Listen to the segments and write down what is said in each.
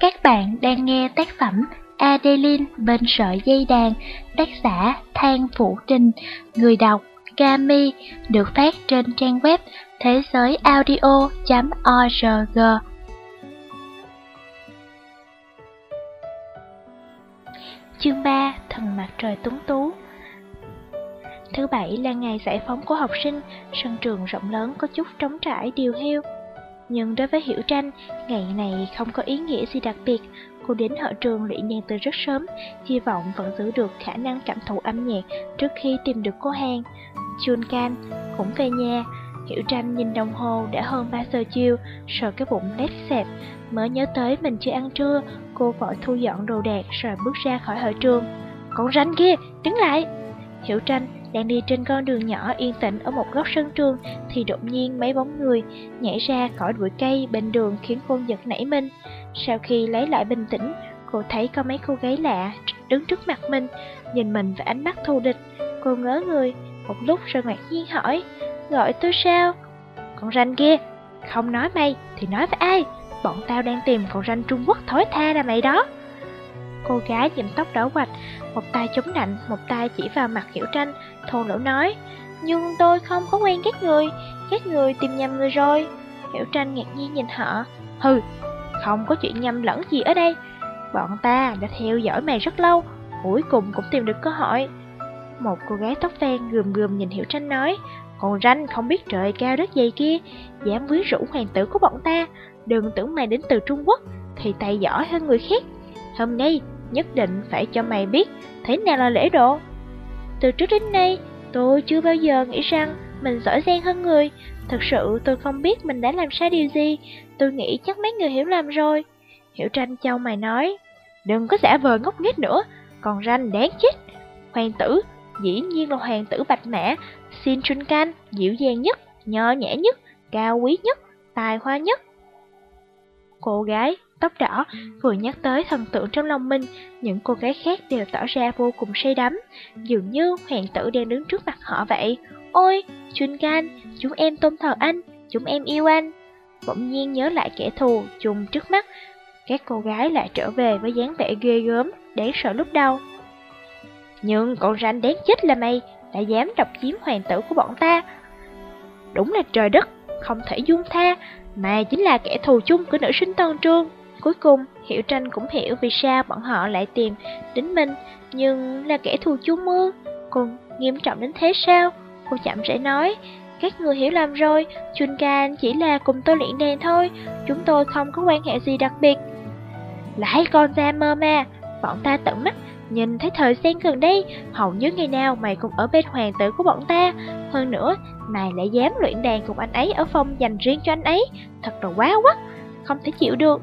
Các bạn đang nghe tác phẩm Adeline bên sợi dây đàn, tác giả Thang Phủ Trình, người đọc Kami, được phát trên trang web thế giới audio.org. Chương 3 Thần mặt trời tuấn tú Thứ bảy là ngày giải phóng của học sinh, sân trường rộng lớn có chút trống trải điều hiu. Nhưng đối với Hiểu Tranh, ngày này không có ý nghĩa gì đặc biệt. Cô đến hội trường luyện nhạc từ rất sớm, hy vọng vẫn giữ được khả năng cảm thụ âm nhạc trước khi tìm được cô hàng. Chun Can cũng về nhà, Hiểu Tranh nhìn đồng hồ đã hơn 3 giờ chiều, sợ cái bụng lép xẹp. Mới nhớ tới mình chưa ăn trưa, cô vội thu dọn đồ đạc rồi bước ra khỏi hội trường. Con ranh kia, đứng lại! Hiểu Tranh đang đi trên con đường nhỏ yên tĩnh ở một góc sân trường thì đột nhiên mấy bóng người nhảy ra khỏi bụi cây bên đường khiến cô giật nảy mình. Sau khi lấy lại bình tĩnh, cô thấy có mấy cô gái lạ đứng trước mặt mình, nhìn mình với ánh mắt thù địch. Cô ngớ người, một lúc rồi ngạc nhiên hỏi, gọi tôi sao? Con ranh kia, không nói mày thì nói với ai? Bọn tao đang tìm con ranh Trung Quốc thối tha là mày đó. Cô gái dìm tóc đỏ quạch, một tay chống nạnh, một tay chỉ vào mặt Hiểu Tranh, thô lỗ nói, nhưng tôi không có quen các người, các người tìm nhầm người rồi. Hiểu Tranh ngạc nhiên nhìn họ, hừ, không có chuyện nhầm lẫn gì ở đây. Bọn ta đã theo dõi mày rất lâu, cuối cùng cũng tìm được cơ hội. Một cô gái tóc vàng gườm gườm nhìn Hiểu Tranh nói, còn ranh không biết trời cao đất dày kia, dám quyến rũ hoàng tử của bọn ta, đừng tưởng mày đến từ Trung Quốc, thì tài giỏi hơn người khác. Hôm nay, nhất định phải cho mày biết thế nào là lễ độ. Từ trước đến nay, tôi chưa bao giờ nghĩ rằng mình giỏi giang hơn người. Thật sự tôi không biết mình đã làm sai điều gì, tôi nghĩ chắc mấy người hiểu lầm rồi. Hiểu tranh châu mày nói, đừng có giả vờ ngốc nghếch nữa, còn ranh đáng chết. Hoàng tử, dĩ nhiên là hoàng tử bạch mã, xin trinh Can, dịu dàng nhất, nho nhã nhất, cao quý nhất, tài hoa nhất. Cô gái tóc đỏ vừa nhắc tới thần tượng trong lòng mình, những cô gái khác đều tỏ ra vô cùng say đắm, dường như hoàng tử đang đứng trước mặt họ vậy. Ôi, Chun Gan, chúng em tôn thờ anh, chúng em yêu anh. Bỗng nhiên nhớ lại kẻ thù chung trước mắt, các cô gái lại trở về với dáng vẻ ghê gớm, đáng sợ lúc đầu. Nhưng con ranh đáng chết là mày, đã dám độc chiếm hoàng tử của bọn ta. Đúng là trời đất, không thể dung tha, mà chính là kẻ thù chung của nữ sinh tân trương. Cuối cùng, Hiểu Tranh cũng hiểu vì sao bọn họ lại tìm đến mình, nhưng là kẻ thù chung mưa. còn nghiêm trọng đến thế sao? Cô chậm rãi nói, các người hiểu lầm rồi, Chun Can chỉ là cùng tôi luyện đèn thôi, chúng tôi không có quan hệ gì đặc biệt. Lại con ra mơ ma, bọn ta tận mắt Nhìn thấy thời gian gần đây, hầu như ngày nào mày cũng ở bên hoàng tử của bọn ta. Hơn nữa, mày lại dám luyện đàn cùng anh ấy ở phòng dành riêng cho anh ấy. Thật là quá quá, không thể chịu được.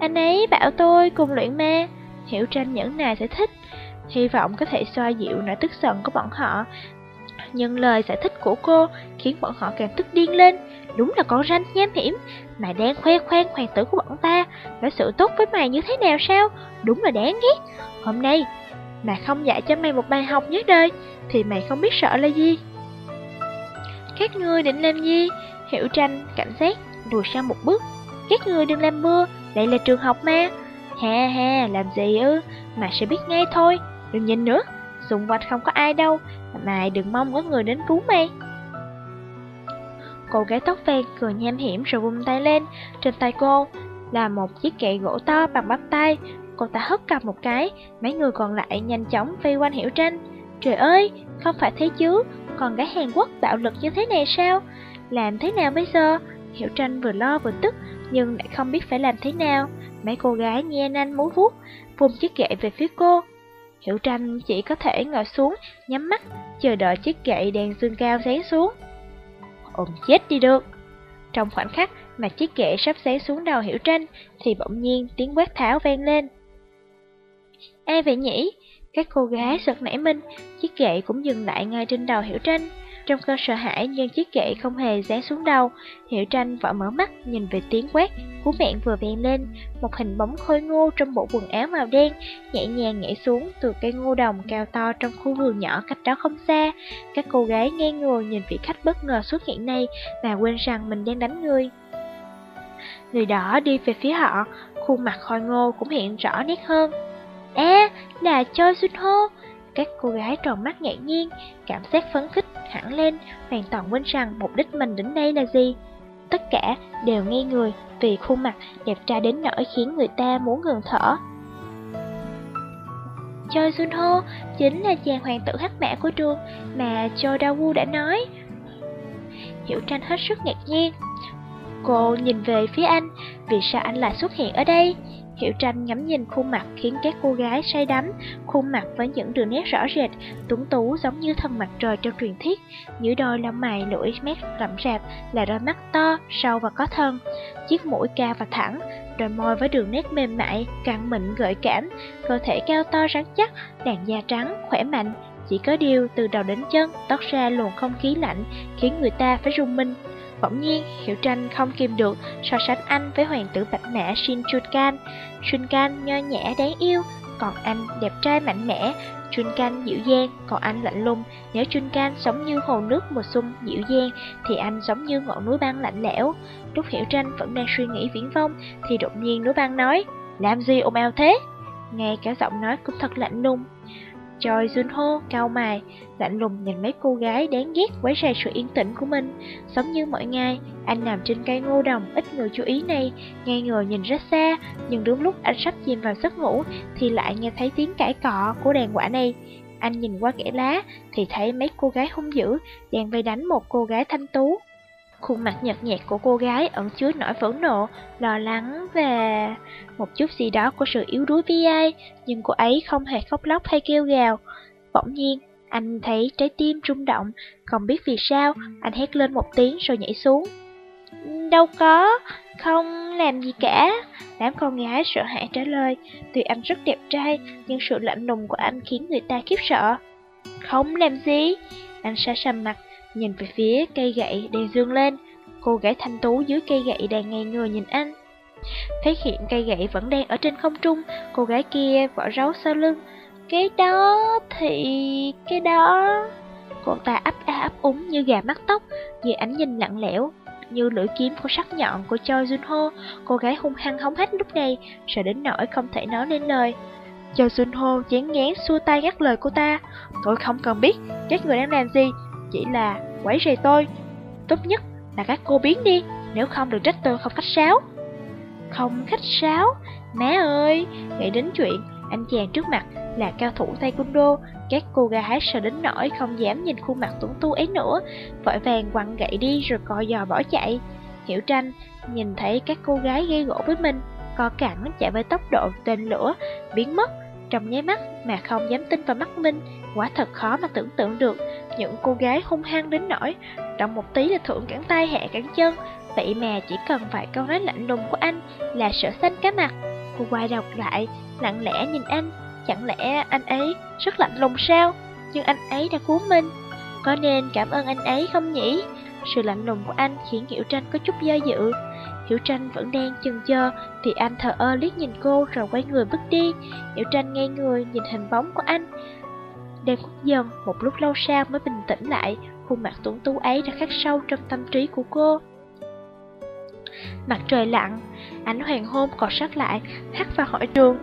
Anh ấy bảo tôi cùng luyện ma. Hiểu tranh những này sẽ thích. Hy vọng có thể xoa dịu nỗi tức giận của bọn họ. Nhưng lời giải thích của cô khiến bọn họ càng tức điên lên. Đúng là con ranh nham hiểm, Mày đang khoe khoang hoàng tử của bọn ta đối sự tốt với mày như thế nào sao Đúng là đáng ghét Hôm nay mà không dạy cho mày một bài học nhất đời, Thì mày không biết sợ là gì Các ngươi định làm gì Hiểu tranh, cảnh giác, Lùi sang một bước Các ngươi đừng làm mưa đây là trường học mà. Ha ha làm gì ư? Mà sẽ biết ngay thôi. Đừng nhìn nữa. Xung quanh không có ai đâu. Mày đừng mong có người đến cứu mày. Cô gái tóc vàng cười nham hiểm rồi vung tay lên. Trên tay cô là một chiếc kệ gỗ to bằng bắp tay Cô ta hất cầm một cái. Mấy người còn lại nhanh chóng vây quanh Hiểu Tranh Trời ơi, không phải thế chứ? Còn gái Hàn Quốc bạo lực như thế này sao? Làm thế nào bây giờ? Hiểu Tranh vừa lo vừa tức. Nhưng lại không biết phải làm thế nào Mấy cô gái nhe nanh múa vuốt Vung chiếc gậy về phía cô Hiểu Tranh chỉ có thể ngồi xuống Nhắm mắt Chờ đợi chiếc gậy đèn dương cao sáng xuống ôm chết đi được. Trong khoảnh khắc mà chiếc gậy sắp xé xuống đầu Hiểu Tranh, thì bỗng nhiên tiếng quát tháo vang lên. Ai vậy nhỉ? Các cô gái giật nảy mình, chiếc gậy cũng dừng lại ngay trên đầu Hiểu Tranh. Trong cơn sợ hãi nhưng chiếc kệ không hề dán xuống đầu, Hiểu Tranh vợ mở mắt nhìn về tiếng quét cú mạng vừa vèn lên, một hình bóng khôi ngô trong bộ quần áo màu đen, nhẹ nhàng nhảy xuống từ cây ngô đồng cao to trong khu vườn nhỏ cách đó không xa. Các cô gái nghe ngồi nhìn vị khách bất ngờ xuất hiện này mà quên rằng mình đang đánh người. người đó đi về phía họ, khuôn mặt khôi ngô cũng hiện rõ nét hơn. À, là Choi Sun Ho. Các cô gái tròn mắt ngạc nhiên, cảm giác phấn khích hẳn lên, hoàn toàn quên rằng mục đích mình đến đây là gì. Tất cả đều ngây người vì khuôn mặt đẹp trai đến nỗi khiến người ta muốn ngừng thở. Choi Sun Ho chính là chàng hoàng tử hắc mã của trường mà Choi Da Woo đã nói. Hiểu tranh hết sức ngạc nhiên. Cô nhìn về phía anh, vì sao anh lại xuất hiện ở đây? Hiểu tranh ngắm nhìn khuôn mặt khiến các cô gái say đắm, khuôn mặt với những đường nét rõ rệt, tuấn tú giống như thần mặt trời trong truyền thuyết. Giữa đôi lông mày lưỡi mét rậm rạp là đôi mắt to, sâu và có thân. Chiếc mũi cao và thẳng, đôi môi với đường nét mềm mại, căng mịn gợi cảm, cơ thể cao to rắn chắc, làn da trắng, khỏe mạnh. Chỉ có điều từ đầu đến chân tóc ra luồng không khí lạnh khiến người ta phải rung minh. Bỗng nhiên, Hiểu Tranh không kìm được so sánh anh với hoàng tử bạch mã Shin Chunkan. Chunkan nho nhã đáng yêu, còn anh đẹp trai mạnh mẽ. Chunkan dịu dàng, còn anh lạnh lùng. Nếu Chunkan giống như hồ nước mùa xuân dịu dàng, thì anh giống như ngọn núi băng lạnh lẽo. Lúc Hiểu Tranh vẫn đang suy nghĩ viễn vông, thì đột nhiên núi băng nói, làm gì ồn ào thế? Ngay cả giọng nói cũng thật lạnh lùng. Choi Junho cao mày, lạnh lùng nhìn mấy cô gái đáng ghét quấy rầy sự yên tĩnh của mình. Giống như mọi ngày, anh nằm trên cây ngô đồng ít người chú ý này, ngay ngờ nhìn rất xa, nhưng đúng lúc anh sắp chìm vào giấc ngủ thì lại nghe thấy tiếng cãi cọ của đàn quả này. Anh nhìn qua kẽ lá thì thấy mấy cô gái hung dữ đang vây đánh một cô gái thanh tú. Khuôn mặt nhợt nhạt của cô gái ẩn chứa nỗi phẫn nộ, lo lắng và một chút gì đó của sự yếu đuối vi ai, nhưng cô ấy không hề khóc lóc hay kêu gào. Bỗng nhiên, anh thấy trái tim rung động, không biết vì sao, anh hét lên một tiếng rồi nhảy xuống. Đâu có, không làm gì cả. Đám con gái sợ hãi trả lời, tuy anh rất đẹp trai, nhưng sự lạnh lùng của anh khiến người ta khiếp sợ. Không làm gì, anh sẽ sầm mặt, nhìn về phía cây gậy đang dương lên. Cô gái thanh tú dưới cây gậy đang ngây người nhìn anh. Phát hiện cây gậy vẫn đang ở trên không trung, cô gái kia vỏ rấu sau lưng. Cái đó thì... cái đó... Cô ta ấp a ấp úng như gà mắc tóc, như ánh nhìn lặng lẽo, như lưỡi kiếm có sắc nhọn của Choi Junho. Cô gái hung hăng hóng hách lúc này, sợ đến nỗi không thể nói nên lời. Choi Junho chán ngán xua tay ngắt lời cô ta. Tôi không cần biết các người đang làm gì, chỉ là quấy rầy tôi. Tốt nhất là các cô biến đi, nếu không được trách tôi không khách sáo. Không khách sáo, má ơi, nghĩ đến chuyện anh chàng trước mặt là cao thủ taekwondo, các cô gái sợ đến nỗi không dám nhìn khuôn mặt tuấn tú ấy nữa, vội vàng quăng gậy đi rồi co giò bỏ chạy. Hiểu tranh nhìn thấy các cô gái gây gỗ với mình, co cẳng chạy với tốc độ tên lửa, biến mất trong nháy mắt mà không dám tin vào mắt mình, quả thật khó mà tưởng tượng được. Những cô gái hung hăng đến nỗi, trong một tí là thượng cẳng tay hạ cẳng chân, vậy mà chỉ cần vài câu nói lạnh lùng của anh là sợ xanh cá mặt. Cô quay đầu lại, lặng lẽ nhìn anh, chẳng lẽ anh ấy rất lạnh lùng sao? Nhưng anh ấy đã cứu mình, có nên cảm ơn anh ấy không nhỉ? Sự lạnh lùng của anh khiến Hiểu Tranh có chút do dự. Hiểu Tranh vẫn đang chừng chờ thì anh thờ ơ liếc nhìn cô rồi quay người bước đi. Hiểu Tranh ngay người nhìn hình bóng của anh. Đang khuất dần, một lúc lâu sau mới bình tĩnh lại, khuôn mặt tuấn tú ấy đã khắc sâu trong tâm trí của cô. Mặt trời lặn, ánh hoàng hôn còn sót lại, hắt vào hội trường.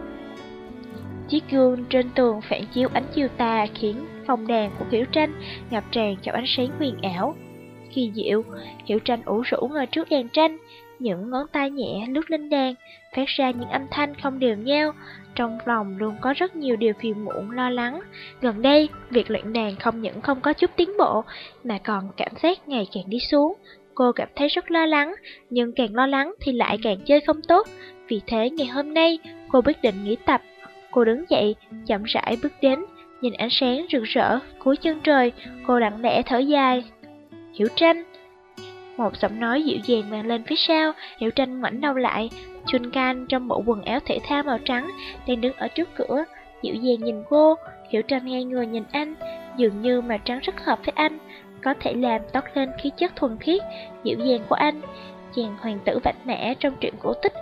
Chiếc gương trên tường phản chiếu ánh chiều tà khiến phòng đèn của Hiểu Tranh ngập tràn trong ánh sáng huyền ảo. Kỳ diệu, Hiểu Tranh ủ rũ ngồi trước đèn tranh, những ngón tay nhẹ lướt lên đèn, phát ra những âm thanh không đều nhau. Trong lòng luôn có rất nhiều điều phiền muộn lo lắng. Gần đây, việc luyện đàn không những không có chút tiến bộ, mà còn cảm giác ngày càng đi xuống. Cô cảm thấy rất lo lắng, nhưng càng lo lắng thì lại càng chơi không tốt. Vì thế ngày hôm nay, cô quyết định nghỉ tập. Cô đứng dậy, chậm rãi bước đến, nhìn ánh sáng rực rỡ cuối chân trời, cô lặng lẽ thở dài. Hiểu tranh một giọng nói dịu dàng vang lên phía sau, Hiểu tranh ngoảnh đầu lại, Chun Can trong bộ quần áo thể thao màu trắng đang đứng ở trước cửa, dịu dàng nhìn cô, Hiểu tranh ngay người nhìn anh, dường như màu trắng rất hợp với anh có thể làm toát lên khí chất thuần khiết, dịu dàng của anh. Chàng hoàng tử vạch mã trong truyện cổ tích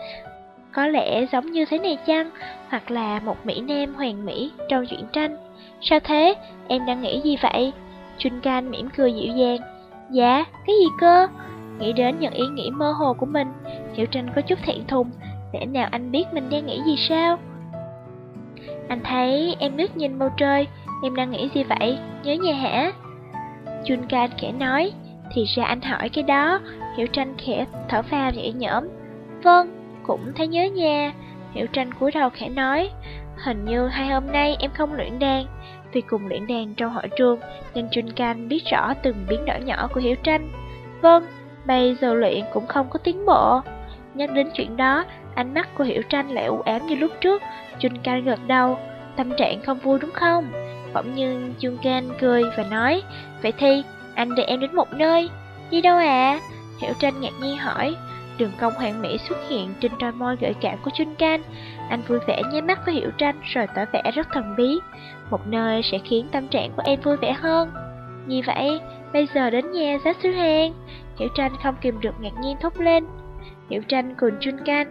có lẽ giống như thế này chăng, hoặc là một mỹ nam hoàng mỹ trong truyện tranh. Sao thế, em đang nghĩ gì vậy? Chun Can mỉm cười dịu dàng. Dạ, cái gì cơ? Nghĩ đến những ý nghĩ mơ hồ của mình, Hiểu Tranh có chút thẹn thùng, lẽ nào anh biết mình đang nghĩ gì sao? Anh thấy em ngước nhìn bầu trời, em đang nghĩ gì vậy, nhớ nhà hả? Chun Can khẽ nói, thì ra anh hỏi cái đó, Hiểu Tranh khẽ thở phào nhẹ nhõm. Vâng, cũng thấy nhớ nhà. Hiểu Tranh cúi đầu khẽ nói, hình như hai hôm nay em không luyện đàn. Vì cùng luyện đàn trong hội trường, nên Trinh Can biết rõ từng biến đổi nhỏ của Hiểu Tranh. Vâng, bây giờ luyện cũng không có tiến bộ. Nhắc đến chuyện đó, ánh mắt của Hiểu Tranh lại u ám như lúc trước. Trinh Can gật đầu, tâm trạng không vui đúng không? Bỗng nhiên Chun Can cười và nói, vậy thì anh đưa em đến một nơi. Đi đâu à? Hiểu Tranh ngạc nhiên hỏi. Đường cong hoàn mỹ xuất hiện trên đôi môi gợi cảm của Trinh Can. Anh vui vẻ nháy mắt với Hiểu Tranh rồi tỏ vẻ rất thần bí. Một nơi sẽ khiến tâm trạng của em vui vẻ hơn. Như vậy, bây giờ đến nhà giáo sư Hàn, Hiểu Tranh không kìm được ngạc nhiên thốt lên. Hiểu Tranh cùng Chun Can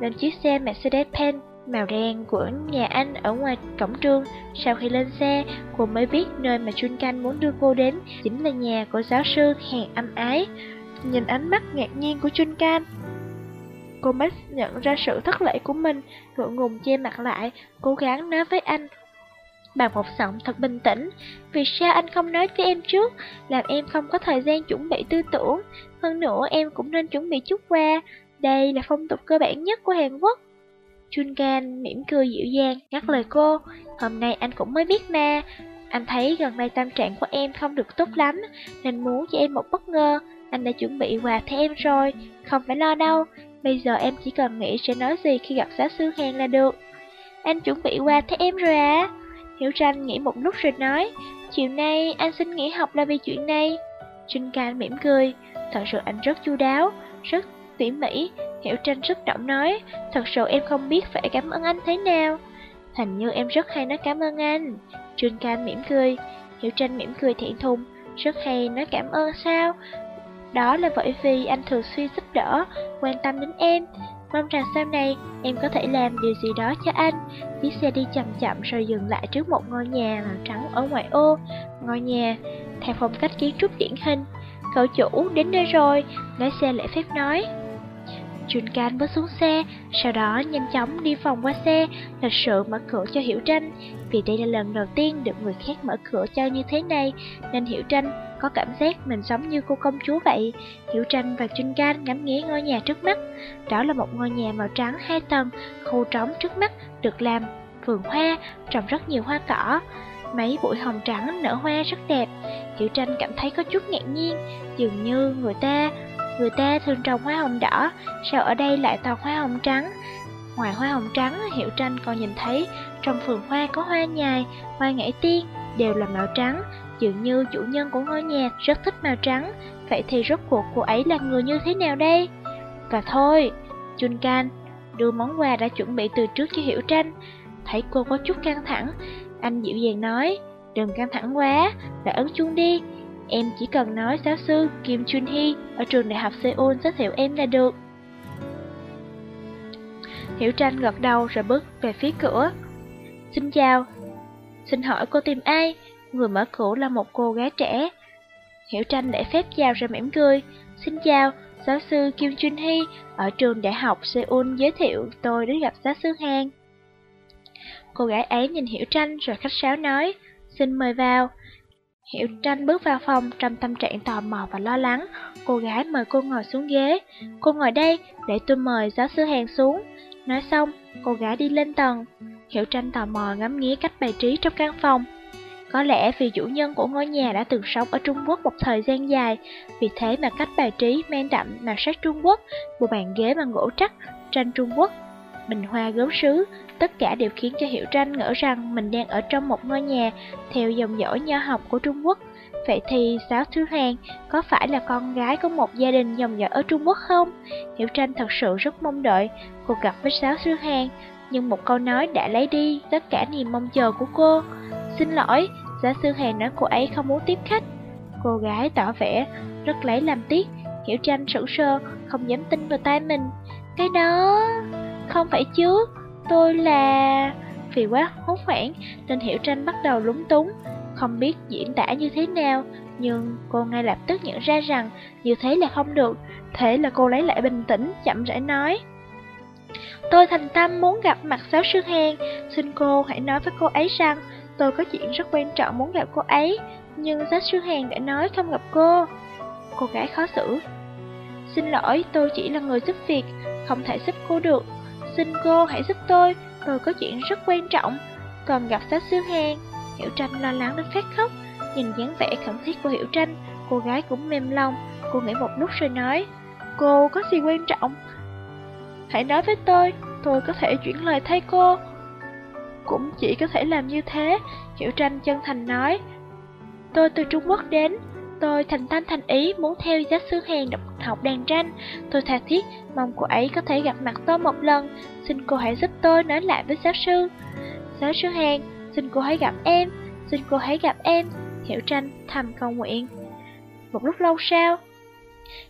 lên chiếc xe Mercedes-Benz màu đen của nhà anh ở ngoài cổng trường. Sau khi lên xe, cô mới biết nơi mà Chun Can muốn đưa cô đến chính là nhà của giáo sư Hàn âm ái. Nhìn ánh mắt ngạc nhiên của Chun Can, cô mới nhận ra sự thất lễ của mình, ngượng ngùng che mặt lại, cố gắng nói với anh bạn một giọng thật bình tĩnh, vì sao anh không nói với em trước, làm em không có thời gian chuẩn bị tư tưởng, hơn nữa em cũng nên chuẩn bị chút qua, đây là phong tục cơ bản nhất của Hàn Quốc. Chun Gan mỉm cười dịu dàng, ngắt lời cô, hôm nay anh cũng mới biết mà, anh thấy gần đây tâm trạng của em không được tốt lắm, nên muốn cho em một bất ngờ, anh đã chuẩn bị quà cho em rồi, không phải lo đâu, bây giờ em chỉ cần nghĩ sẽ nói gì khi gặp giáo sư Hàn là được. Anh chuẩn bị quà cho em rồi à? Hiểu Tranh nghĩ một lúc rồi nói, chiều nay anh xin nghỉ học là vì chuyện này. Trinh Can mỉm cười, thật sự anh rất chu đáo, rất tỉ mỉ. Hiểu Tranh rất động nói, thật sự em không biết phải cảm ơn anh thế nào. Hình như em rất hay nói cảm ơn anh. Trinh Can mỉm cười, Hiểu Tranh mỉm cười thiện thùng, rất hay nói cảm ơn sao? Đó là bởi vì anh thường xuyên giúp đỡ, quan tâm đến em. Mong rằng sau này em có thể làm điều gì đó cho anh. Chiếc xe đi chậm chậm rồi dừng lại trước một ngôi nhà màu trắng ở ngoại ô. Ngôi nhà theo phong cách kiến trúc điển hình. Cậu chủ đến nơi rồi, lái xe lễ phép nói. Jun Can bước xuống xe, sau đó nhanh chóng đi vòng qua xe, Thật sự mở cửa cho Hiểu Tranh. Vì đây là lần đầu tiên được người khác mở cửa cho như thế này, nên Hiểu Tranh có cảm giác mình sống như cô công chúa vậy. Hiểu Tranh và Trinh Can ngắm nghía ngôi nhà trước mắt. Đó là một ngôi nhà màu trắng hai tầng, khu trống trước mắt được làm vườn hoa, trồng rất nhiều hoa cỏ. Mấy bụi hồng trắng nở hoa rất đẹp. Hiểu Tranh cảm thấy có chút ngạc nhiên, dường như người ta Người ta thường trồng hoa hồng đỏ, sao ở đây lại toàn hoa hồng trắng? Ngoài hoa hồng trắng, Hiểu Tranh còn nhìn thấy trong vườn hoa có hoa nhài, hoa ngải tiên, đều là màu trắng. Dường như chủ nhân của ngôi nhà rất thích màu trắng, vậy thì rốt cuộc cô ấy là người như thế nào đây? Và thôi, Jun Can đưa món quà đã chuẩn bị từ trước cho Hiểu Tranh. Thấy cô có chút căng thẳng, anh dịu dàng nói, đừng căng thẳng quá, và ấn chuông đi, Em chỉ cần nói giáo sư Kim Chun Hee ở trường đại học Seoul giới thiệu em là được. Hiểu Tranh gật đầu rồi bước về phía cửa. Xin chào, xin hỏi cô tìm ai? Người mở cửa là một cô gái trẻ. Hiểu Tranh để phép chào rồi mỉm cười. Xin chào, giáo sư Kim Jun Hee ở trường đại học Seoul giới thiệu tôi đến gặp giáo sư Hàn. Cô gái ấy nhìn Hiểu Tranh rồi khách sáo nói, xin mời vào. Hiểu tranh bước vào phòng trong tâm trạng tò mò và lo lắng. Cô gái mời cô ngồi xuống ghế. Cô ngồi đây để tôi mời giáo sư Hàn xuống. Nói xong, cô gái đi lên tầng. Hiểu tranh tò mò ngắm nghía cách bày trí trong căn phòng. Có lẽ vì chủ nhân của ngôi nhà đã từng sống ở Trung Quốc một thời gian dài, vì thế mà cách bài trí men đậm màu sắc Trung Quốc, bộ bàn ghế bằng gỗ trắc, tranh Trung Quốc, bình hoa gốm sứ, tất cả đều khiến cho Hiểu Tranh ngỡ rằng mình đang ở trong một ngôi nhà theo dòng dõi nho học của Trung Quốc. Vậy thì Giáo Thứ Hàng có phải là con gái của một gia đình dòng dõi ở Trung Quốc không? Hiểu Tranh thật sự rất mong đợi cuộc gặp với Giáo Thứ Hàng, nhưng một câu nói đã lấy đi tất cả niềm mong chờ của cô. Xin lỗi, Giả sư Hàn nói cô ấy không muốn tiếp khách. Cô gái tỏ vẻ rất lấy làm tiếc, Hiểu Tranh sững sơ không dám tin vào tay mình. Cái đó... không phải chứ, tôi là... Vì quá hốt hoảng nên Hiểu Tranh bắt đầu lúng túng, không biết diễn tả như thế nào, nhưng cô ngay lập tức nhận ra rằng như thế là không được, Thế là cô lấy lại bình tĩnh, chậm rãi nói. Tôi thành tâm muốn gặp mặt giáo sư Hèn, xin cô hãy nói với cô ấy rằng tôi có chuyện rất quan trọng muốn gặp cô ấy, nhưng sách sư hàng đã nói không gặp cô. Cô gái khó xử. Xin lỗi, tôi chỉ là người giúp việc, không thể giúp cô được. Xin cô hãy giúp tôi, tôi có chuyện rất quan trọng. Còn gặp sách sư hàng, Hiểu Tranh lo lắng đến phát khóc, nhìn dáng vẻ khẩn thiết của Hiểu Tranh, cô gái cũng mềm lòng. Cô nghĩ một lúc rồi nói, cô có gì quan trọng? Hãy nói với tôi, tôi có thể chuyển lời thay cô. Cũng chỉ có thể làm như thế, Hiểu Tranh chân thành nói. Tôi từ Trung Quốc đến, tôi thành tâm thành ý muốn theo giáo sư Hèn đọc học đàn tranh. Tôi tha thiết mong cô ấy có thể gặp mặt tôi một lần, xin cô hãy giúp tôi nói lại với giáo sư. Giáo sư Hèn, xin cô hãy gặp em, xin cô hãy gặp em. Hiểu Tranh thầm cầu nguyện. Một lúc lâu sau,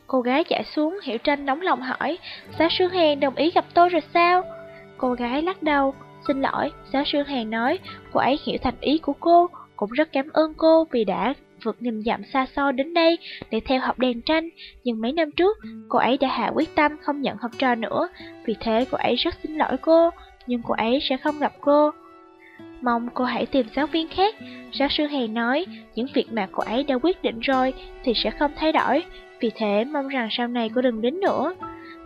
cô gái chạy xuống, Hiểu Tranh nóng lòng hỏi, giáo sư Hèn đồng ý gặp tôi rồi sao? Cô gái lắc đầu, xin lỗi, giáo sư hàn nói, cô ấy hiểu thành ý của cô, cũng rất cảm ơn cô vì đã vượt nghìn dặm xa xôi đến đây để theo học đèn tranh, nhưng mấy năm trước, cô ấy đã hạ quyết tâm không nhận học trò nữa, vì thế cô ấy rất xin lỗi cô, nhưng cô ấy sẽ không gặp cô. Mong cô hãy tìm giáo viên khác. Giáo sư hàn nói, những việc mà cô ấy đã quyết định rồi thì sẽ không thay đổi, vì thế mong rằng sau này cô đừng đến nữa.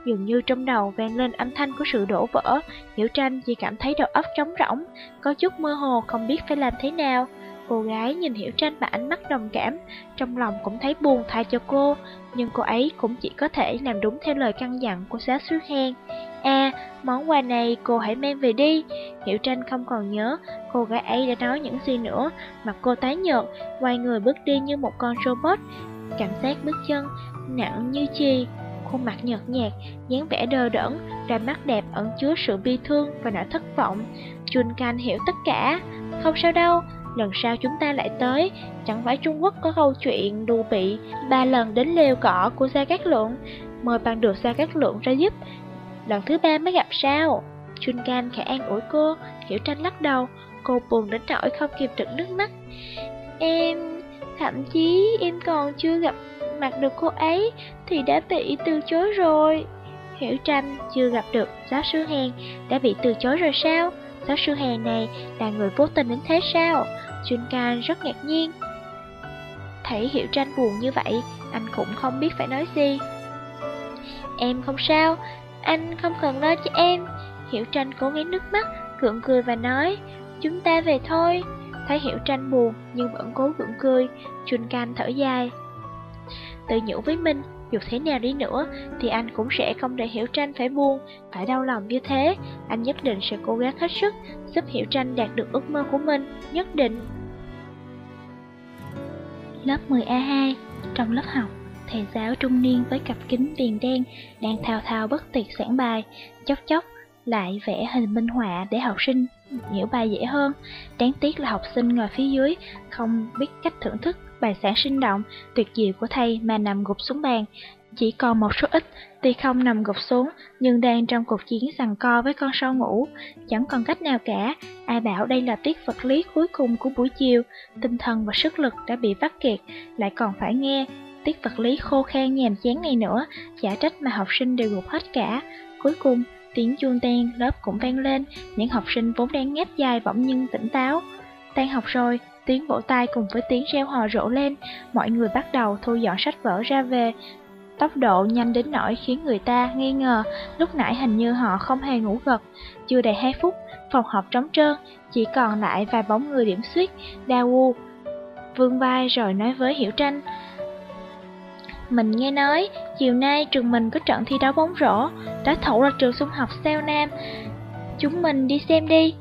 Dường như trong đầu vang lên âm thanh của sự đổ vỡ, Hiểu Tranh chỉ cảm thấy đầu óc trống rỗng, có chút mơ hồ không biết phải làm thế nào. Cô gái nhìn Hiểu Tranh bằng ánh mắt đồng cảm, trong lòng cũng thấy buồn thay cho cô, nhưng cô ấy cũng chỉ có thể làm đúng theo lời căn dặn của giáo sư Hèn. À, món quà này cô hãy mang về đi. Hiểu Tranh không còn nhớ cô gái ấy đã nói những gì nữa, mặt cô tái nhợt, quay người bước đi như một con robot, cảm giác bước chân nặng như chì. Khuôn mặt nhợt nhạt, dáng vẻ đờ đẫn, đôi mắt đẹp ẩn chứa sự bi thương và nỗi thất vọng. Chun Can hiểu tất cả. Không sao đâu, lần sau chúng ta lại tới, chẳng phải Trung Quốc có câu chuyện đù bị ba lần đến lều cỏ của Gia Cát Lượng, mời bằng được Gia Cát Lượng ra giúp, lần thứ ba mới gặp sao? Chun Can khẽ an ủi cô, Hiểu Tranh lắc đầu, cô buồn đến nỗi không kịp được nước mắt. Em, thậm chí em còn chưa gặp mặt được cô ấy thì đã bị từ chối rồi. Hiểu Tranh chưa gặp được giáo sư Hèn đã bị từ chối rồi sao? Giáo sư Hèn này là người vô tình đến thế sao? Chun Can rất ngạc nhiên. Thấy Hiểu Tranh buồn như vậy, anh cũng không biết phải nói gì. Em không sao, anh không cần lo cho em. Hiểu tranh cố nén nước mắt, gượng cười và nói, chúng ta về thôi. Thấy Hiểu tranh buồn nhưng vẫn cố gượng cười, Chun Can thở dài. Tự nhủ với mình, dù thế nào đi nữa thì anh cũng sẽ không để Hiểu Tranh phải buồn, phải đau lòng như thế. Anh nhất định sẽ cố gắng hết sức giúp Hiểu Tranh đạt được ước mơ của mình, nhất định. Lớp 10A2, trong lớp học thầy giáo trung niên với cặp kính viền đen đang thao thao bất tuyệt giảng bài, chốc chốc lại vẽ hình minh họa để học sinh hiểu bài dễ hơn. Đáng tiếc là học sinh ngồi phía dưới không biết cách thưởng thức bài giảng sinh động, tuyệt diệu của thầy mà nằm gục xuống bàn. Chỉ còn một số ít, tuy không nằm gục xuống, nhưng đang trong cuộc chiến giằng co với con sâu ngủ. Chẳng còn cách nào cả, ai bảo đây là tiết vật lý cuối cùng của buổi chiều. Tinh thần và sức lực đã bị vắt kiệt, lại còn phải nghe tiết vật lý khô khan nhàm chán này nữa, giả trách mà học sinh đều gục hết cả. Cuối cùng, tiếng chuông tan lớp cũng vang lên, những học sinh vốn đang ngáp dài bỗng nhưng tỉnh táo. Tan học rồi, tiếng vỗ tay cùng với tiếng reo hò rộ lên, mọi người bắt đầu thu dọn sách vở ra về. Tốc độ nhanh đến nỗi khiến người ta nghi ngờ, lúc nãy hình như họ không hề ngủ gật. Chưa đầy 2 phút, phòng họp trống trơn, chỉ còn lại vài bóng người điểm xuyết, đa wu. Vương vai rồi nói với Hiểu Tranh, mình nghe nói, chiều nay trường mình có trận thi đấu bóng rổ, đã thủ là trường xung học sao Nam. Chúng mình đi xem đi.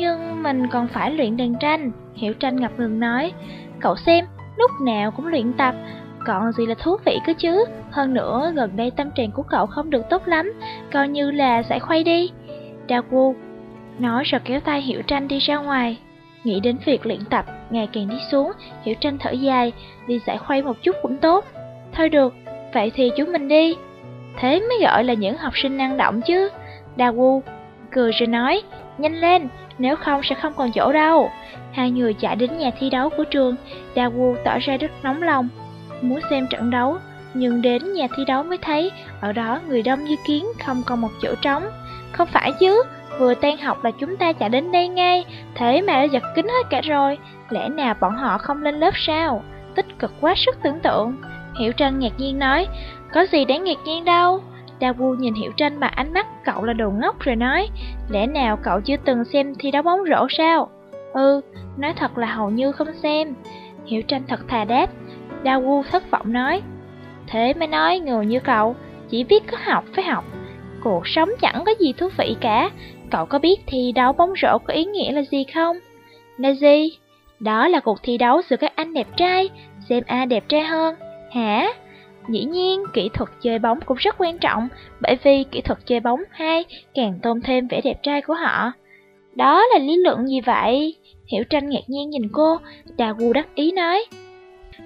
Nhưng mình còn phải luyện đàn tranh, Hiểu Tranh ngập ngừng nói. Cậu xem, lúc nào cũng luyện tập, còn gì là thú vị cơ chứ. Hơn nữa, gần đây tâm trạng của cậu không được tốt lắm, coi như là giải khuây đi. Đào Wu nói rồi kéo tay Hiểu Tranh đi ra ngoài. Nghĩ đến việc luyện tập, ngày càng đi xuống, Hiểu Tranh thở dài, đi giải khuây một chút cũng tốt. Thôi được, vậy thì chúng mình đi. Thế mới gọi là những học sinh năng động chứ. Đào Wu cười rồi nói, nhanh lên, nếu không sẽ không còn chỗ đâu. Hai người chạy đến nhà thi đấu của trường, da Wu tỏ ra rất nóng lòng, muốn xem trận đấu. nhưng đến nhà thi đấu mới thấy ở đó người đông như kiến, không còn một chỗ trống. Không phải chứ, vừa tan học là chúng ta chạy đến đây ngay, thế mà đã giật kín hết cả rồi, lẽ nào bọn họ không lên lớp sao? Tích cực quá sức tưởng tượng. Hiểu Trân ngạc nhiên nói, có gì đáng ngạc nhiên đâu. Da Vu nhìn Hiểu Tranh bằng ánh mắt cậu là đồ ngốc rồi nói, lẽ nào cậu chưa từng xem thi đấu bóng rổ sao? Ừ, nói thật là hầu như không xem. Hiểu Tranh thật thà đáp, Da Vu thất vọng nói, thế mới nói người như cậu, chỉ biết có học phải học. Cuộc sống chẳng có gì thú vị cả, cậu có biết thi đấu bóng rổ có ý nghĩa là gì không? Là gì? Đó là cuộc thi đấu giữa các anh đẹp trai, xem ai đẹp trai hơn. Hả? Dĩ nhiên, kỹ thuật chơi bóng cũng rất quan trọng, bởi vì kỹ thuật chơi bóng hay càng tôn thêm vẻ đẹp trai của họ. Đó là lý luận gì vậy? Hiểu tranh ngạc nhiên nhìn cô, Đa Wu đắc ý nói.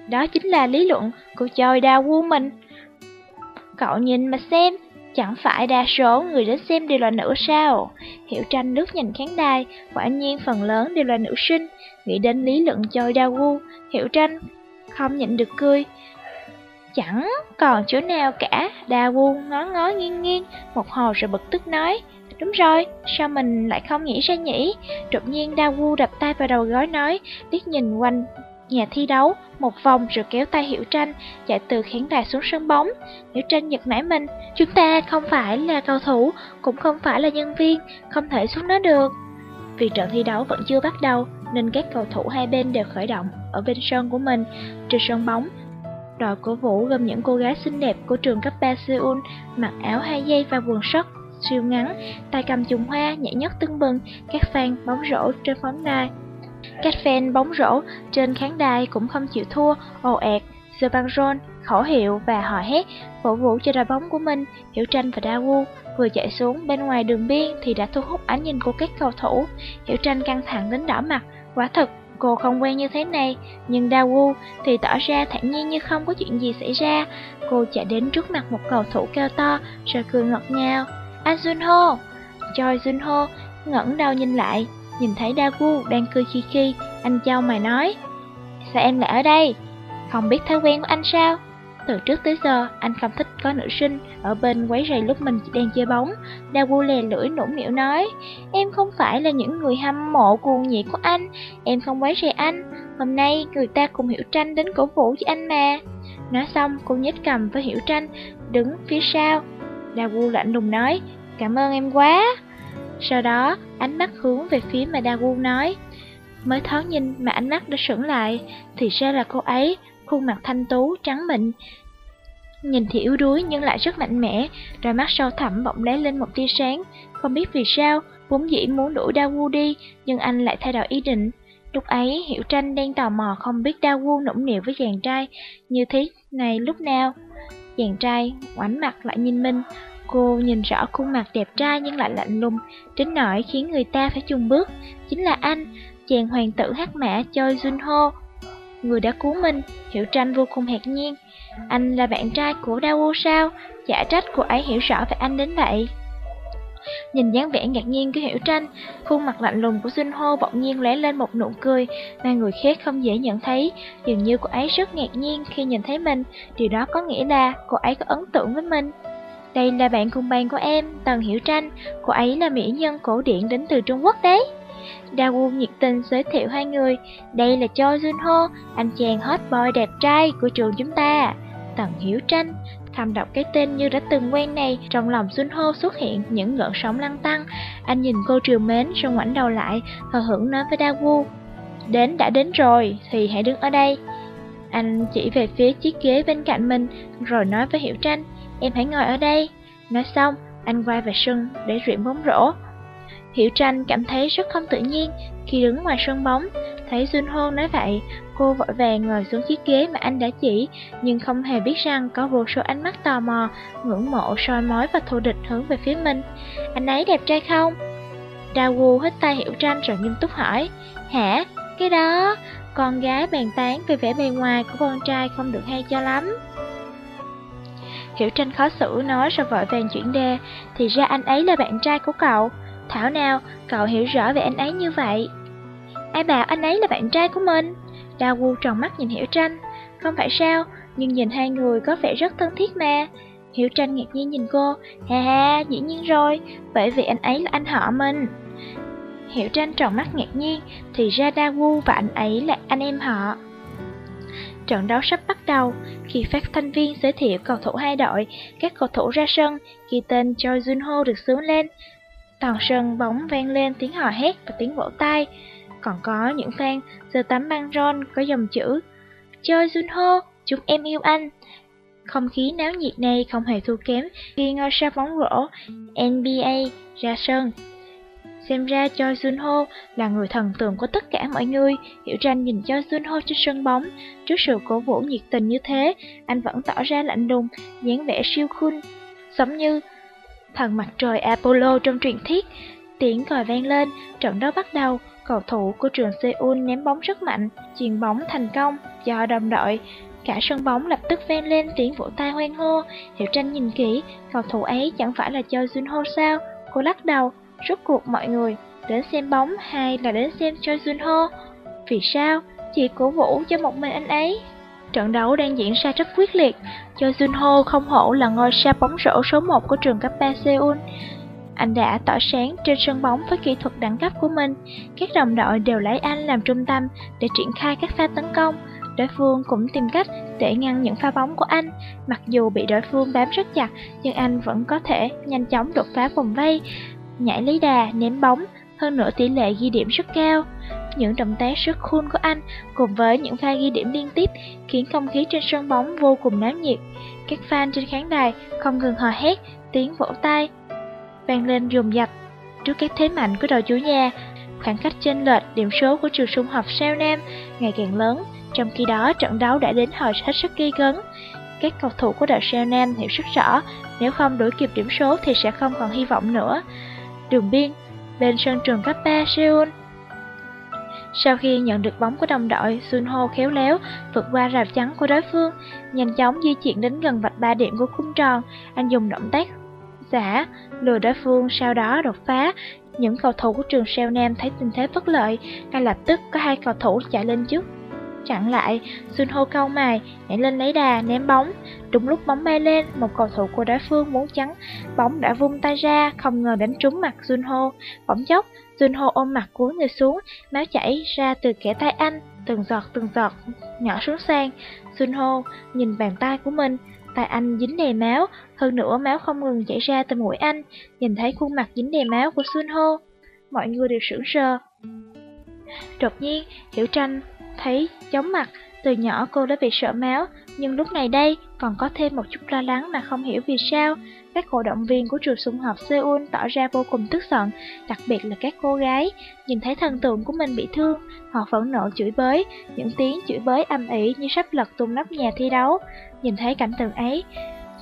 Đó chính là lý luận của choi Đa Wu mình. Cậu nhìn mà xem, chẳng phải đa số người đến xem đều là nữ sao? Hiểu tranh nước nhìn khán đài, quả nhiên phần lớn đều là nữ sinh. Nghĩ đến lý luận choi Đa Wu, Hiểu tranh không nhịn được cười. Chẳng còn chỗ nào cả, đa vu ngó ngó nghiêng nghiêng, một hồi rồi bực tức nói. Đúng rồi, sao mình lại không nghĩ ra nhỉ? Đột nhiên đa vu đập tay vào đầu gối nói, liếc nhìn quanh nhà thi đấu, một vòng rồi kéo tay Hiểu Tranh, chạy từ khán đài xuống sân bóng. Hiểu Tranh giật nảy mình, chúng ta không phải là cầu thủ, cũng không phải là nhân viên, không thể xuống đó được. Vì trận thi đấu vẫn chưa bắt đầu, nên các cầu thủ hai bên đều khởi động ở bên sân của mình. Trên sân bóng, Đội cổ vũ gồm những cô gái xinh đẹp của trường cấp 3 Seoul, mặc áo hai dây và quần sóc siêu ngắn, tay cầm chùm hoa nhảy nhót tưng bừng, các fan bóng rổ trên phóng đài. Các fan bóng rổ trên khán đài cũng không chịu thua, ồ ẹt giơ băng rôn, khẩu hiệu và hò hét, cổ vũ cho đội bóng của mình, Hiểu Tranh và Dawu vừa chạy xuống bên ngoài đường biên thì đã thu hút ánh nhìn của các cầu thủ. Hiểu Tranh căng thẳng đến đỏ mặt, quả thật Cô không quen như thế này, nhưng Dawu thì tỏ ra thản nhiên như không có chuyện gì xảy ra. Cô chạy đến trước mặt một cầu thủ cao to, rồi cười ngọt ngào. Anh Junho! Choi Junho ngẩng đầu nhìn lại, nhìn thấy Dawu đang cười khi khi, anh châu mày nói. Sao em lại ở đây? Không biết thói quen của anh sao? Từ trước tới giờ, anh không thích có nữ sinh ở bên quấy rầy lúc mình đang chơi bóng. Đa lè lưỡi nũng nịu nói, em không phải là những người hâm mộ cuồng nhiệt của anh, em không quấy rầy anh. Hôm nay người ta cùng Hiểu Tranh đến cổ vũ cho anh mà. Nói xong, cô nhếch cầm với Hiểu Tranh, đứng phía sau. Đa lạnh lùng nói, cảm ơn em quá. Sau đó, ánh mắt hướng về phía mà Đa nói. Mới thoáng nhìn mà ánh mắt đã sững lại, thì ra là cô ấy khuôn mặt thanh tú, trắng mịn. Nhìn thì yếu đuối nhưng lại rất mạnh mẽ, đôi mắt sâu thẳm bỗng lóe lên một tia sáng. Không biết vì sao, vốn dĩ muốn đuổi Dawu đi, nhưng anh lại thay đổi ý định. Lúc ấy, Hiểu Tranh đang tò mò không biết Dawu nũng nịu với chàng trai như thế này lúc nào. Chàng trai ngoảnh mặt lại nhìn mình, cô nhìn rõ khuôn mặt đẹp trai nhưng lại lạnh lùng, đến nỗi khiến người ta phải chùn bước. Chính là anh, chàng hoàng tử hát mã Choi Junho người đã cứu mình, Hiểu Tranh vô cùng ngạc nhiên. Anh là bạn trai của Dao sao? Giả trách cô ấy hiểu rõ về anh đến vậy. Nhìn dáng vẻ ngạc nhiên của Hiểu Tranh, khuôn mặt lạnh lùng của Xuân Hô bỗng nhiên lóe lên một nụ cười mà người khác không dễ nhận thấy. Dường như cô ấy rất ngạc nhiên khi nhìn thấy mình, điều đó có nghĩa là cô ấy có ấn tượng với mình. Đây là bạn cùng bàn của em, Tần Hiểu Tranh, cô ấy là mỹ nhân cổ điển đến từ Trung Quốc đấy. Daewoo nhiệt tình giới thiệu hai người, đây là Cho Junho, anh chàng hot boy đẹp trai của trường chúng ta. Tần Hiểu Tranh, thầm đọc cái tên như đã từng quen này, trong lòng Junho xuất hiện những gợn sóng lăng tăng. Anh nhìn cô triều mến rồi ngoảnh đầu lại, hờ hững nói với Daewoo. Đến đã đến rồi, thì hãy đứng ở đây. Anh chỉ về phía chiếc ghế bên cạnh mình, rồi nói với Hiểu Tranh, em hãy ngồi ở đây. Nói xong, anh quay về sân để rượu bóng rổ. Hiểu Tranh cảm thấy rất không tự nhiên khi đứng ngoài sân bóng. Thấy Jun Ho nói vậy, cô vội vàng ngồi xuống chiếc ghế mà anh đã chỉ, nhưng không hề biết rằng có vô số ánh mắt tò mò, ngưỡng mộ, soi mói và thù địch hướng về phía mình. Anh ấy đẹp trai không? Dawu hít tay Hiểu Tranh rồi nghiêm túc hỏi. Hả? Cái đó, con gái bàn tán về vẻ bề ngoài của con trai không được hay cho lắm. Hiểu Tranh khó xử nói rồi vội vàng chuyển đề, thì ra anh ấy là bạn trai của cậu. Thảo nào, cậu hiểu rõ về anh ấy như vậy? Ai bảo anh ấy là bạn trai của mình? Đa Wu tròn mắt nhìn Hiểu Tranh. Không phải sao, nhưng nhìn hai người có vẻ rất thân thiết mà. Hiểu tranh ngạc nhiên nhìn cô, ha ha, dĩ nhiên rồi, bởi vì anh ấy là anh họ mình. Hiểu tranh tròn mắt ngạc nhiên, thì ra Dawu và anh ấy là anh em họ. Trận đấu sắp bắt đầu, khi phát thanh viên giới thiệu cầu thủ hai đội, các cầu thủ ra sân, khi tên Choi Junho được sướng lên. Toàn sân bóng vang lên tiếng hò hét và tiếng vỗ tay. Còn có những fan giờ tắm băng rôn có dòng chữ chơi Junho, chúng em yêu anh. Không khí náo nhiệt này không hề thua kém khi ngôi sao bóng rổ NBA ra sân. Xem ra Choi Junho là người thần tượng của tất cả mọi người. Hiểu Tranh nhìn Choi Junho trên sân bóng. Trước sự cổ vũ nhiệt tình như thế, anh vẫn tỏ ra lạnh lùng, dáng vẻ siêu cool. Giống như thần mặt trời Apollo trong truyền thuyết. Tiếng còi vang lên, trận đấu bắt đầu. Cầu thủ của trường Seoul ném bóng rất mạnh, chuyền bóng thành công cho đồng đội. Cả sân bóng lập tức vang lên tiếng vỗ tay hoan hô. Hiệu Tranh nhìn kỹ, cầu thủ ấy chẳng phải là Choi Junho sao? Cô lắc đầu, Rốt cuộc mọi người đến xem bóng hay là đến xem Choi Junho? Vì sao? Chỉ cổ vũ cho một mình anh ấy. Trận đấu đang diễn ra rất quyết liệt. Choi Junho không hổ là ngôi sao bóng rổ số 1 của trường cấp 3 Seoul. Anh đã tỏ sáng trên sân bóng với kỹ thuật đẳng cấp của mình. Các đồng đội đều lấy anh làm trung tâm để triển khai các pha tấn công. Đối phương cũng tìm cách để ngăn những pha bóng của anh. Mặc dù bị đối phương bám rất chặt, nhưng anh vẫn có thể nhanh chóng đột phá vòng vây nhảy lấy đà, ném bóng, hơn nữa tỷ lệ ghi điểm rất cao. Những động tác rất cool của anh cùng với những pha ghi điểm liên tiếp khiến không khí trên sân bóng vô cùng náo nhiệt. Các fan trên khán đài không ngừng hò hét, tiếng vỗ tay vang lên dồn dập trước các thế mạnh của đội chủ nhà. Khoảng cách chênh lệch điểm số của trường trung học sao Nam ngày càng lớn, trong khi đó trận đấu đã đến hồi hết sức gây cấn. Các cầu thủ của đội sao Nam hiểu rất rõ, nếu không đuổi kịp điểm số thì sẽ không còn hy vọng nữa đường biên, bên sân trường cấp 3 Seoul. Sau khi nhận được bóng của đồng đội, Sunho khéo léo vượt qua rào chắn của đối phương, nhanh chóng di chuyển đến gần vạch ba điểm của khung tròn. Anh dùng động tác giả lừa đối phương, sau đó đột phá. Những cầu thủ của trường Seo Nam thấy tình thế bất lợi, ngay lập tức có hai cầu thủ chạy lên trước chặn lại, Sun Ho câu mày, nhảy lên lấy đà, ném bóng. Đúng lúc bóng bay lên, một cầu thủ của đối phương muốn chắn, bóng đã vung tay ra, không ngờ đánh trúng mặt Sunho. Bỗng chốc, Sunho ôm mặt cúi người xuống, máu chảy ra từ kẻ tay anh, từng giọt từng giọt, nhỏ xuống sàn. Sunho nhìn bàn tay của mình, tay anh dính đầy máu, hơn nữa máu không ngừng chảy ra từ mũi anh, nhìn thấy khuôn mặt dính đầy máu của Sunho. Mọi người đều sững sờ. Đột nhiên, Hiểu Tranh Thấy chóng mặt, từ nhỏ cô đã bị sợ máu, nhưng lúc này đây còn có thêm một chút lo lắng mà không hiểu vì sao. Các cổ động viên của trường xung học Seoul tỏ ra vô cùng tức giận, đặc biệt là các cô gái. Nhìn thấy thần tượng của mình bị thương, họ phẫn nộ chửi bới, những tiếng chửi bới âm ỉ như sắp lật tung nóc nhà thi đấu. Nhìn thấy cảnh tượng ấy,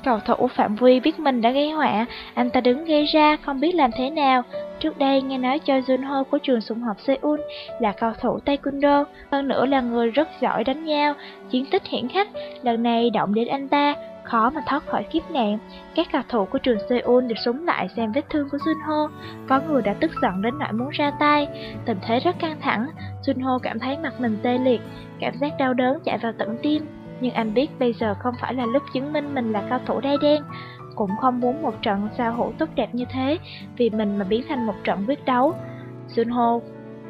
Cầu thủ Phạm Vi biết mình đã gây họa, anh ta đứng gây ra không biết làm thế nào. Trước đây nghe nói cho Junho của trường súng học Seoul là cầu thủ Taekwondo, hơn nữa là người rất giỏi đánh nhau, chiến tích hiển khách, lần này động đến anh ta, khó mà thoát khỏi kiếp nạn. Các cầu thủ của trường Seoul được súng lại xem vết thương của Junho, có người đã tức giận đến nỗi muốn ra tay. Tình thế rất căng thẳng, Junho cảm thấy mặt mình tê liệt, cảm giác đau đớn chạy vào tận tim. Nhưng anh biết bây giờ không phải là lúc chứng minh mình là cao thủ đai đen. Cũng không muốn một trận giao hữu tốt đẹp như thế Vì mình mà biến thành một trận quyết đấu. Junho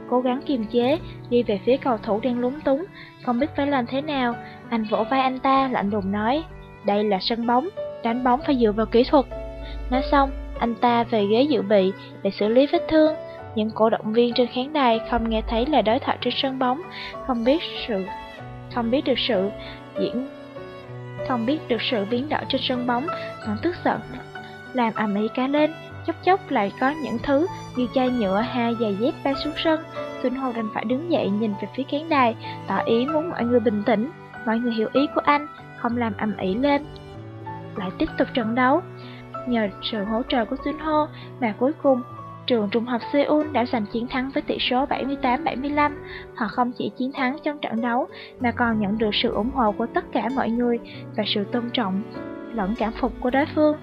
cố gắng kiềm chế Đi về phía cầu thủ đang lúng túng. Không biết phải làm thế nào Anh vỗ vai anh ta lạnh lùng nói Đây là sân bóng Đánh bóng phải dựa vào kỹ thuật. Nói xong anh ta về ghế dự bị để xử lý vết thương. Những cổ động viên trên khán đài không nghe thấy lời đối thoại trên sân bóng, không biết sự không biết được sự diễn không biết được sự biến đổi trên sân bóng, còn tức giận, làm ầm ĩ cá lên, chốc chốc lại có những thứ như chai nhựa hay giày dép bay xuống sân. Xuân Hồ đành phải đứng dậy nhìn về phía khán đài, tỏ ý muốn mọi người bình tĩnh, mọi người hiểu ý của anh, không làm ầm ĩ lên. Lại tiếp tục trận đấu. Nhờ sự hỗ trợ của Xuân Hô mà cuối cùng Trường Trung học Seoul đã giành chiến thắng với tỷ số 78-75. Họ không chỉ chiến thắng trong trận đấu mà còn nhận được sự ủng hộ của tất cả mọi người và sự tôn trọng lẫn cảm phục của đối phương.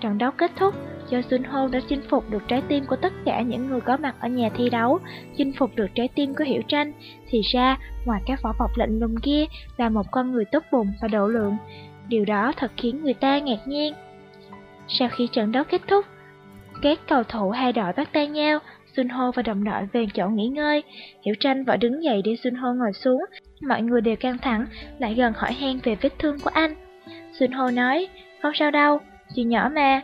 Trận đấu kết thúc, Do Ho đã chinh phục được trái tim của tất cả những người có mặt ở nhà thi đấu, chinh phục được trái tim của Hiểu Tranh, thì ra, ngoài các vỏ bọc lạnh lùng kia, là một con người tốt bụng và độ lượng. Điều đó thật khiến người ta ngạc nhiên. Sau khi trận đấu kết thúc, các cầu thủ hai đội bắt tay nhau, Sun Ho và đồng đội về chỗ nghỉ ngơi. Hiểu Tranh vội đứng dậy để Sun Ho ngồi xuống. Mọi người đều căng thẳng, lại gần hỏi han về vết thương của anh. Sun Ho nói, không sao đâu, chuyện nhỏ mà,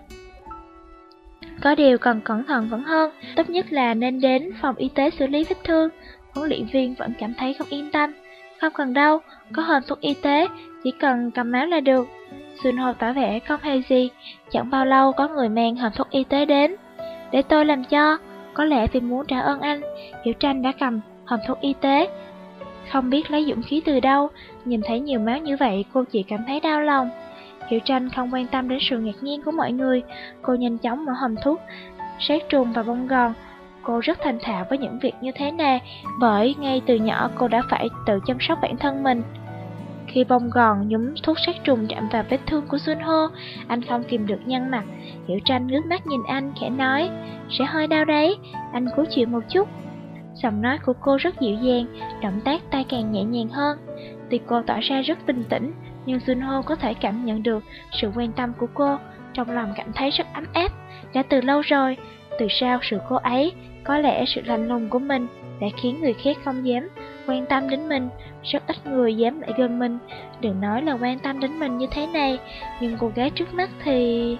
có điều cần cẩn thận vẫn hơn, tốt nhất là nên đến phòng y tế xử lý vết thương. Huấn luyện viên vẫn cảm thấy không yên tâm. Không cần đâu, có hòm thuốc y tế, chỉ cần cầm máu là được. Xuân Hồ tỏ vẻ không hay gì, chẳng bao lâu có người mang hộp thuốc y tế đến. Để tôi làm cho, có lẽ vì muốn trả ơn anh, Hiểu Tranh đã cầm hòm thuốc y tế. Không biết lấy dũng khí từ đâu, nhìn thấy nhiều máu như vậy cô chỉ cảm thấy đau lòng. Hiểu tranh không quan tâm đến sự ngạc nhiên của mọi người, cô nhanh chóng mở hòm thuốc, sát trùng và bông gòn. Cô rất thành thạo với những việc như thế này, bởi ngay từ nhỏ cô đã phải tự chăm sóc bản thân mình. Khi bông gòn nhúm thuốc sát trùng chạm vào vết thương của Xuân Hô, anh không kìm được nhăn mặt. Hiểu tranh ngước mắt nhìn anh, khẽ nói, sẽ hơi đau đấy, anh cố chịu một chút. Giọng nói của cô rất dịu dàng, động tác tay càng nhẹ nhàng hơn. Tuy cô tỏ ra rất bình tĩnh, nhưng Junho có thể cảm nhận được sự quan tâm của cô, trong lòng cảm thấy rất ấm áp. Đã từ lâu rồi, từ sau sự cô ấy, có lẽ sự lạnh lùng của mình đã khiến người khác không dám quan tâm đến mình, rất ít người dám lại gần mình. Đừng nói là quan tâm đến mình như thế này, nhưng cô gái trước mắt thì...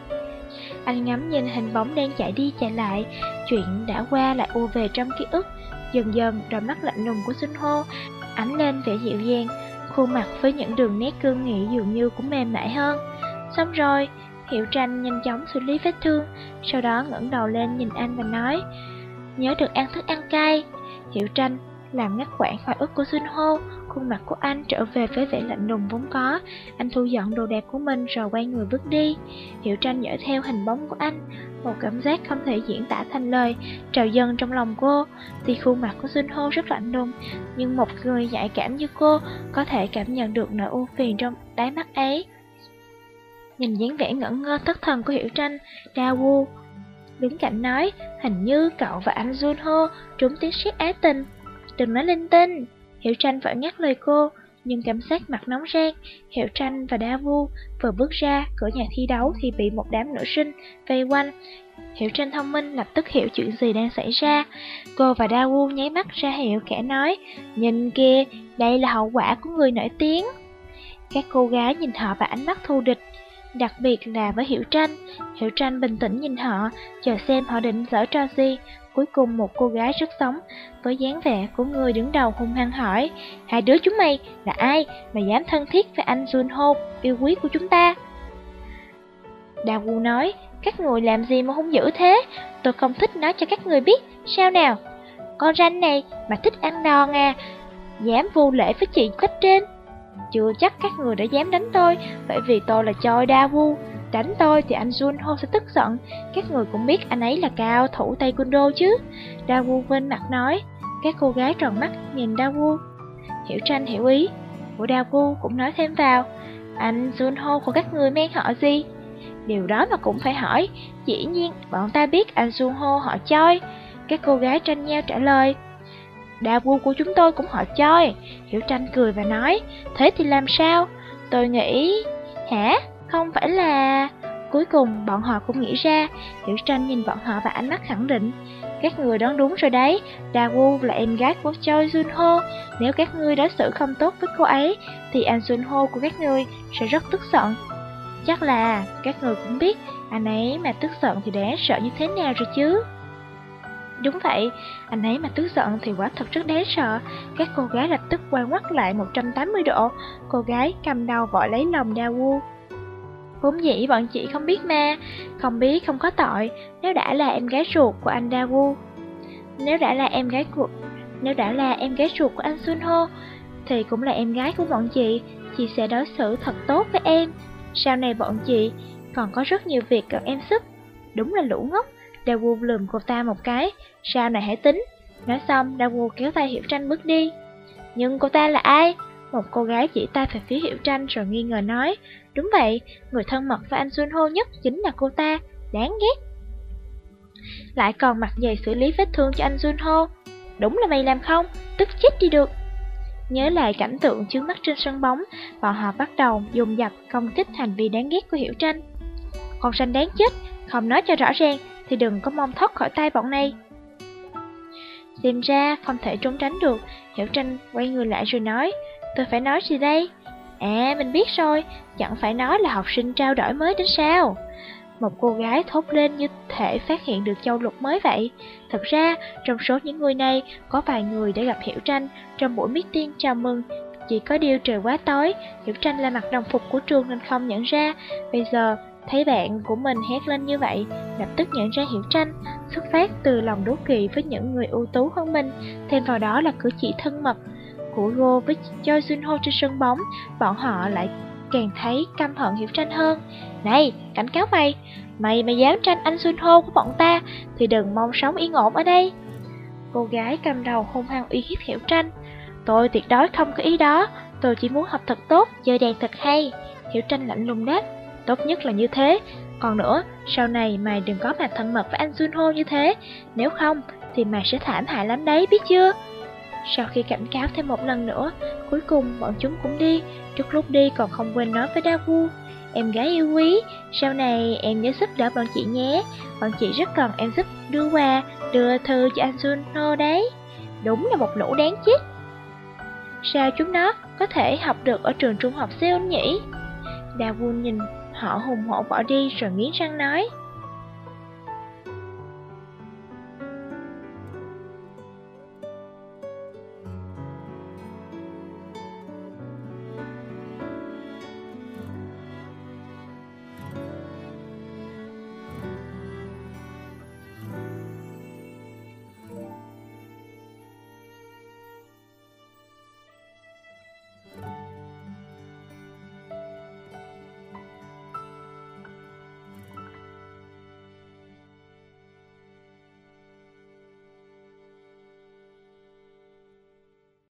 Anh ngắm nhìn hình bóng đang chạy đi chạy lại, chuyện đã qua lại ô về trong ký ức. Dần dần, đôi mắt lạnh lùng của Sinh Hô ánh lên vẻ dịu dàng, khuôn mặt với những đường nét cương nghị dường như cũng mềm mại hơn. Xong rồi, Hiệu Tranh nhanh chóng xử lý vết thương, sau đó ngẩng đầu lên nhìn anh và nói, nhớ được ăn thức ăn cay. Hiểu Tranh làm ngắt quãng hồi ức của Xuân Hô, khuôn mặt của anh trở về với vẻ lạnh lùng vốn có. Anh thu dọn đồ đạc của mình rồi quay người bước đi. Hiểu tranh dõi theo hình bóng của anh, một cảm giác không thể diễn tả thành lời, trào dâng trong lòng cô. Tuy khuôn mặt của Xuân Hô rất lạnh lùng, nhưng một người nhạy cảm như cô có thể cảm nhận được nỗi u phiền trong đáy mắt ấy. Nhìn dáng vẻ ngẩn ngơ thất thần của Hiểu Tranh, Da Wu đứng cạnh nói, hình như cậu và anh Junho trúng tiếng siết ái tình đừng nói linh tinh. Hiểu tranh vẫn nhắc lời cô, nhưng cảm giác mặt nóng rang, Hiểu tranh và Đa Vu vừa bước ra cửa nhà thi đấu thì bị một đám nữ sinh vây quanh. Hiểu tranh thông minh lập tức hiểu chuyện gì đang xảy ra. Cô và Đa Vu nháy mắt ra hiệu kẻ nói, nhìn kia, đây là hậu quả của người nổi tiếng. Các cô gái nhìn họ và ánh mắt thù địch, đặc biệt là với Hiểu Tranh. Hiểu Tranh bình tĩnh nhìn họ, chờ xem họ định dở trò gì, Cuối cùng một cô gái rất sống, với dáng vẻ của người đứng đầu hung hăng hỏi, hai đứa chúng mày là ai mà dám thân thiết với anh Junho yêu quý của chúng ta? Đào Wu nói, các người làm gì mà hung dữ thế, tôi không thích nói cho các người biết, sao nào? Con ranh này mà thích ăn đòn à, dám vô lễ với chị cách trên. Chưa chắc các người đã dám đánh tôi, bởi vì tôi là Choi Da-woo. Đánh tôi thì anh Junho sẽ tức giận. Các người cũng biết anh ấy là cao thủ taekwondo chứ. Daewoo vinh mặt nói. Các cô gái tròn mắt nhìn Dawu Hiểu tranh hiểu ý. Của Dawu cũng nói thêm vào. Anh Junho của các người men họ gì? Điều đó mà cũng phải hỏi. Dĩ nhiên bọn ta biết anh Junho họ choi. Các cô gái tranh nhau trả lời. Dawu của chúng tôi cũng họ choi Hiểu tranh cười và nói Thế thì làm sao Tôi nghĩ Hả không phải là... Cuối cùng bọn họ cũng nghĩ ra, Hiểu Tranh nhìn bọn họ và ánh mắt khẳng định. Các người đoán đúng rồi đấy, Da Woo là em gái của Choi Jun Ho. Nếu các ngươi đối xử không tốt với cô ấy, thì anh Jun Ho của các ngươi sẽ rất tức giận. Chắc là các người cũng biết, anh ấy mà tức giận thì đáng sợ như thế nào rồi chứ. Đúng vậy, anh ấy mà tức giận thì quả thật rất đáng sợ. Các cô gái lập tức quay ngoắt lại 180 độ. Cô gái cầm đầu vội lấy lòng Da Wu. Vốn dĩ bọn chị không biết ma, không biết không có tội, nếu đã là em gái ruột của anh Dawu. Nếu đã là em gái của nếu đã là em gái ruột của anh Sunho, thì cũng là em gái của bọn chị, chị sẽ đối xử thật tốt với em. Sau này bọn chị còn có rất nhiều việc cần em giúp. Đúng là lũ ngốc, Dawu lườm cô ta một cái, sau này hãy tính. Nói xong, Dawu kéo tay Hiểu Tranh bước đi. Nhưng cô ta là ai? Một cô gái chỉ tay về phía Hiểu Tranh rồi nghi ngờ nói, Đúng vậy, người thân mật với anh Xuân Hô nhất chính là cô ta. đáng ghét. Lại còn mặc giày xử lý vết thương cho anh Junho. Đúng là mày làm không, tức chết đi được. Nhớ lại cảnh tượng trước mắt trên sân bóng, bọn họ bắt đầu dùng dập công kích hành vi đáng ghét của Hiểu Tranh. Con xanh đáng chết, không nói cho rõ ràng thì đừng có mong thoát khỏi tay bọn này tìm ra không thể trốn tránh được, Hiểu Tranh quay người lại rồi nói, tôi phải nói gì đây? À, mình biết rồi, chẳng phải nói là học sinh trao đổi mới đến sao? Một cô gái thốt lên như thể phát hiện được châu lục mới vậy. Thật ra, trong số những người này, có vài người đã gặp Hiểu Tranh trong buổi meeting chào mừng. Chỉ có điều trời quá tối, Hiểu Tranh là mặc đồng phục của trường nên không nhận ra. Bây giờ, thấy bạn của mình hét lên như vậy, lập tức nhận ra Hiểu Tranh, xuất phát từ lòng đố kỵ với những người ưu tú hơn mình, thêm vào đó là cử chỉ thân mật của Go với Choi Junho trên sân bóng, bọn họ lại càng thấy căm hận Hiểu Tranh hơn. Này, cảnh cáo mày, mày mà dám tranh anh Junho của bọn ta thì đừng mong sống yên ổn ở đây. Cô gái cầm đầu hung hăng uy hiếp Hiểu Tranh. Tôi tuyệt đối không có ý đó, tôi chỉ muốn học thật tốt, chơi đàn thật hay. Hiểu Tranh lạnh lùng đáp, tốt nhất là như thế. Còn nữa, sau này mày đừng có mà thân mật với anh Junho như thế, nếu không thì mày sẽ thảm hại lắm đấy, biết chưa? Sau khi cảnh cáo thêm một lần nữa, cuối cùng bọn chúng cũng đi, trước lúc đi còn không quên nói với Dawu. Em gái yêu quý, sau này em nhớ giúp đỡ bọn chị nhé, bọn chị rất cần em giúp đưa quà, đưa thư cho anh Junho đấy. Đúng là một lũ đáng chết. Sao chúng nó có thể học được ở trường trung học Seoul nhỉ? Dawu nhìn họ hùng hổ bỏ đi rồi nghiến răng nói.